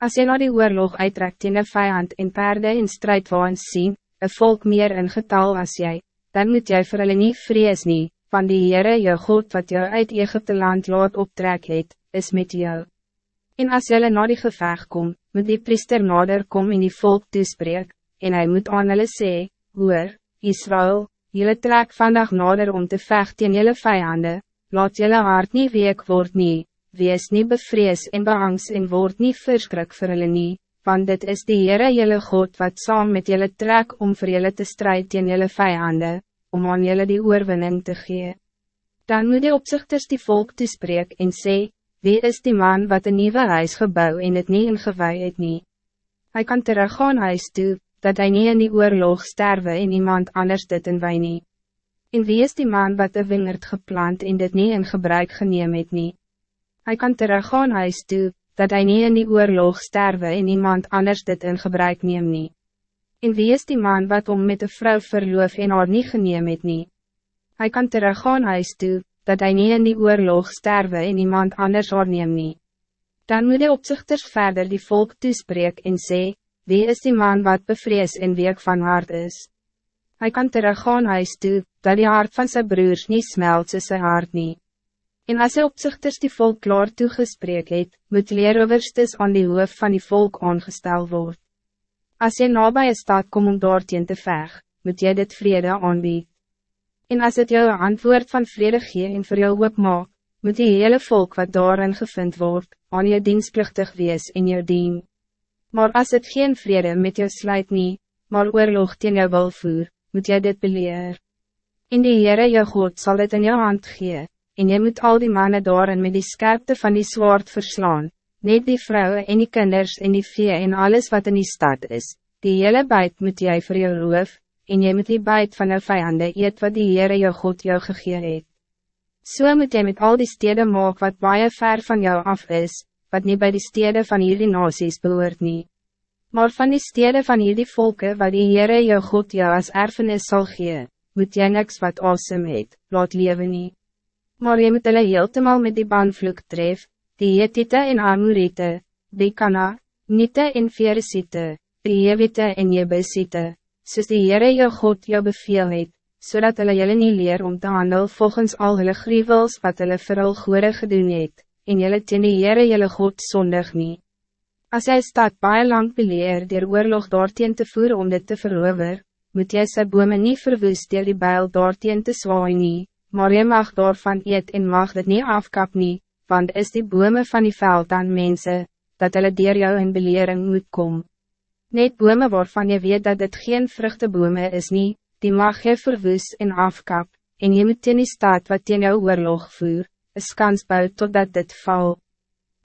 Als je naar die oorlog uittrekt in een vijand en paarden in strijdwaans zien, een volk meer in getal als jij, dan moet jij voor hulle nie vrees nie, van die Heere jou God wat jou uit Egypte land laat optrek het, is met jou. En als jylle na die geveg kom, moet die priester nader kom en die volk toespreek, en hij moet aan hulle sê, Hoor, Israël, jylle trek vandag nader om te vechten in jylle vijanden, laat jylle hart nie week word nie, wees nie bevrees en beangst en word nie verskrik vir hulle nie, want dit is die Heere jylle God wat saam met jylle trek om vir jylle te strijd in jylle vijanden, om aan jylle die oorwinning te gee. Dan moet die opzichters die volk toespreek en sê, wie is die man wat een nieuwe huis gebouw en het nie ingewij het nie? Hy kan teruggaan huis toe, dat hij niet in die oorlog sterwe en iemand anders dit in wij nie. En wie is die man wat de wingerd geplant en dit niet in gebruik geneem het nie? Hij kan teruggaan huis toe, dat hij niet in die oorlog sterwe en iemand anders dit in gebruik neem nie. En wie is die man wat om met de vrouw verloof en haar niet geneem het nie? Hij kan teruggaan huis toe, dat hij niet in die oorlog sterwe en iemand anders haar neem nie. Dan moet de opzichters verder die volk toespreek en sê, wie is die man wat bevrees en week van hart is? Hij kan teruggaan huis toe, dat die hart van zijn broers niet smelt soos sy hart niet. En als hij opzichters die volk klaar toegespreek het, moet leeroverstes aan die hoof van die volk aangesteld worden. Als je nabij een stad kom om daarteen te veg, moet jy dit vrede aanbied. En als het jou een antwoord van vrede gee en voor jou hoop maak, moet die hele volk wat daarin gevind wordt, aan je dienstplichtig wees in jou dien. Maar als het geen vrede met jou sluit nie, maar oorlog teen jou wil voer, moet jy dit beleer. In die Heere jou God zal het in jou hand gee, en je moet al die mannen daarin met die scherpte van die zwaard verslaan, net die vrouwen en die kinders en die vee en alles wat in die stad is, die hele buit moet jij voor jou roof, en je moet die buit van jou vijanden eet wat die Heere jou God jou gegee het. So moet jy met al die steden maak wat baie ver van jou af is, wat niet bij die steden van hierdie nasies behoort nie. Maar van die steden van hierdie volken wat die Heere jou God jou als erfenis zal gee, moet jy niks wat awesome het, laat leven nie maar je moet hulle heeltemal met die banvloek tref, die Hetite en Amorite, die Kana, Nite en Veresite, die Jewite en Jebusite, soos die Heere jou God jou beveel het, so hulle julle nie leer om te handel volgens al hulle grievels wat hulle vir hul goede gedoen het, en julle teen die Heere julle God zondig nie. As jy stad baie lang beleer dier oorlog daarteen te voer om dit te verover, moet jy sy bome nie verwoes dier die bijl daarteen te zwaai nie, maar je mag daarvan eet en mag dit niet afkap nie, want is die bome van die veld aan mensen, dat hulle dier jou in belering moet kom. Net bome waarvan je weet dat het geen vruchtebome is nie, die mag je verwoes en afkap, en je moet in die staat wat in jou oorlog voer, een skans bou totdat dit val.